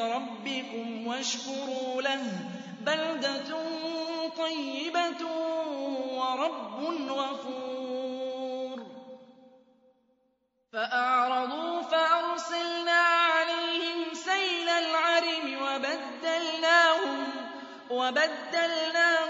ربكم واشكروا له بلدة طيبة ورب غفور. فأعرضوا فأرسلنا عليهم سيل العرم وبدلناهم, وبدلناهم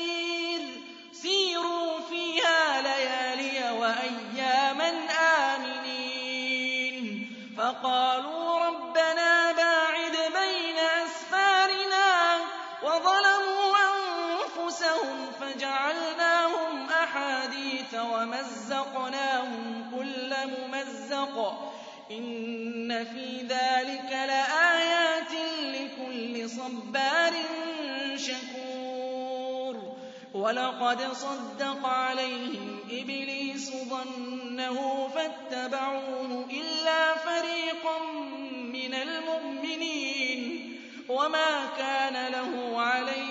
وَنَحْشَيْتَ وَمَزَّقْنَاهُمْ كُلَّ مُمَزَّقٍ إِنَّ فِي ذَلِكَ لَآيَاتٍ لِكُلِّ صَبَّارٍ شَكُورٍ وَلَقَدْ صَدَّقَ عَلَيْهِمْ إِبْلِيسُ ظَنَّهُ فَاتَّبَعُوهُ إِلَّا فَرِيقًا مِّنَ الْمُؤْمِنِينَ وَمَا كَانَ لَهُ عَلَيْهِمْ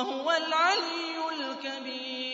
وَهُوَ الْعَلِيُّ الْكَبِيرُ.